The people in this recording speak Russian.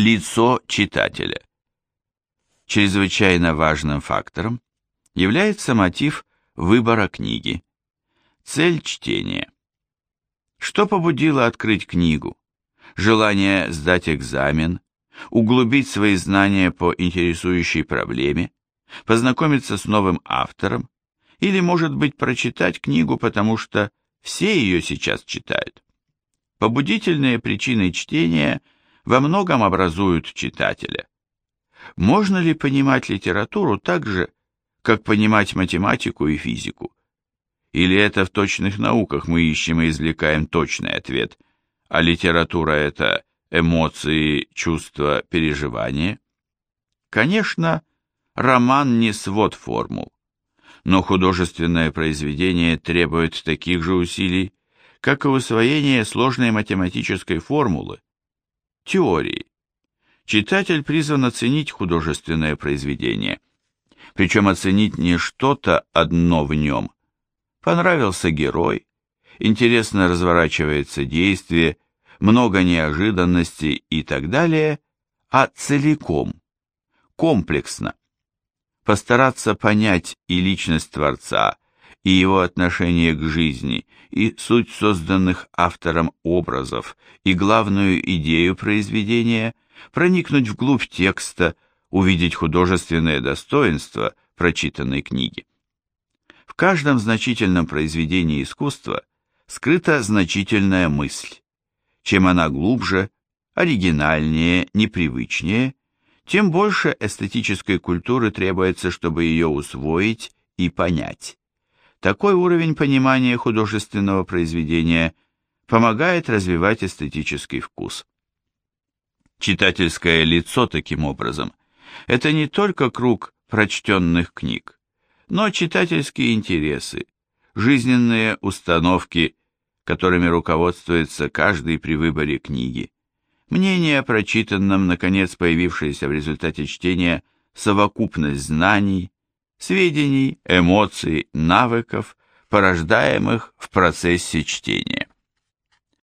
Лицо читателя. Чрезвычайно важным фактором является мотив выбора книги. Цель чтения. Что побудило открыть книгу? Желание сдать экзамен, углубить свои знания по интересующей проблеме, познакомиться с новым автором, или, может быть, прочитать книгу, потому что все ее сейчас читают. Побудительные причины чтения во многом образуют читателя. Можно ли понимать литературу так же, как понимать математику и физику? Или это в точных науках мы ищем и извлекаем точный ответ, а литература – это эмоции, чувства, переживания? Конечно, роман не свод формул, но художественное произведение требует таких же усилий, как и усвоение сложной математической формулы, теории. Читатель призван оценить художественное произведение, причем оценить не что-то одно в нем. Понравился герой, интересно разворачивается действие, много неожиданностей и так далее, а целиком, комплексно. Постараться понять и личность Творца, и его отношение к жизни, и суть созданных автором образов, и главную идею произведения, проникнуть вглубь текста, увидеть художественное достоинство прочитанной книги. В каждом значительном произведении искусства скрыта значительная мысль. Чем она глубже, оригинальнее, непривычнее, тем больше эстетической культуры требуется, чтобы ее усвоить и понять. Такой уровень понимания художественного произведения помогает развивать эстетический вкус. Читательское лицо, таким образом, это не только круг прочтенных книг, но читательские интересы, жизненные установки, которыми руководствуется каждый при выборе книги, мнение о прочитанном, наконец появившееся в результате чтения совокупность знаний, сведений, эмоций, навыков, порождаемых в процессе чтения.